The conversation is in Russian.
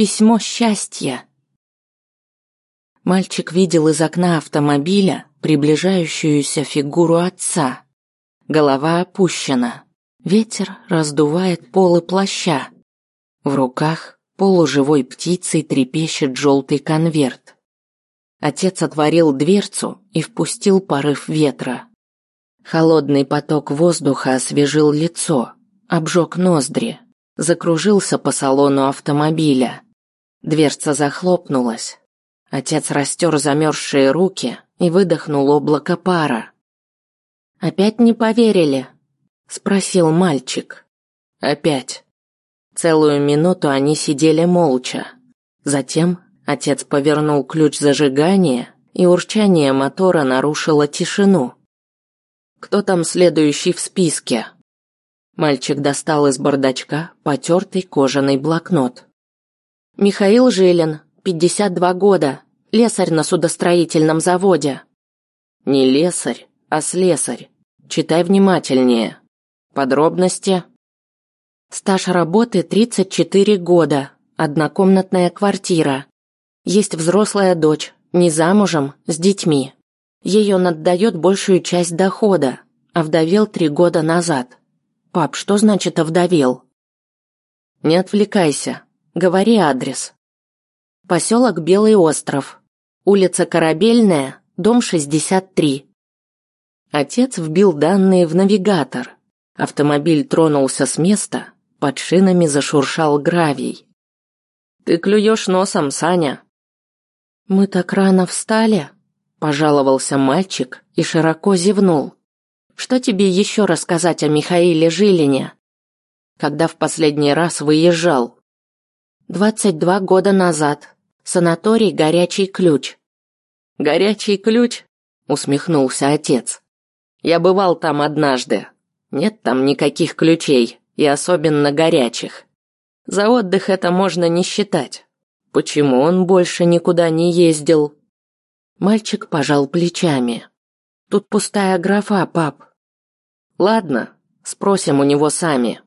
Письмо счастья. Мальчик видел из окна автомобиля приближающуюся фигуру отца. Голова опущена. Ветер раздувает полы плаща. В руках полуживой птицей трепещет желтый конверт. Отец отворил дверцу и впустил порыв ветра. Холодный поток воздуха освежил лицо, обжег ноздри, закружился по салону автомобиля. Дверца захлопнулась. Отец растер замерзшие руки и выдохнул облако пара. «Опять не поверили?» – спросил мальчик. «Опять». Целую минуту они сидели молча. Затем отец повернул ключ зажигания, и урчание мотора нарушило тишину. «Кто там следующий в списке?» Мальчик достал из бардачка потертый кожаный блокнот. «Михаил Жилин, 52 года, лесарь на судостроительном заводе». «Не лесарь, а слесарь. Читай внимательнее. Подробности?» Стаж работы 34 года, однокомнатная квартира. Есть взрослая дочь, не замужем, с детьми. Ей он отдает большую часть дохода, овдовел три года назад. Пап, что значит овдовел? Не отвлекайся, говори адрес. Поселок Белый остров, улица Корабельная, дом 63. Отец вбил данные в навигатор. Автомобиль тронулся с места, под шинами зашуршал гравий. «Ты клюешь носом, Саня!» «Мы так рано встали?» – пожаловался мальчик и широко зевнул. «Что тебе еще рассказать о Михаиле Жилине?» «Когда в последний раз выезжал?» «Двадцать два года назад. Санаторий «Горячий ключ». «Горячий ключ?» – усмехнулся отец. «Я бывал там однажды. Нет там никаких ключей и особенно горячих. За отдых это можно не считать. Почему он больше никуда не ездил? Мальчик пожал плечами. Тут пустая графа, пап. Ладно, спросим у него сами.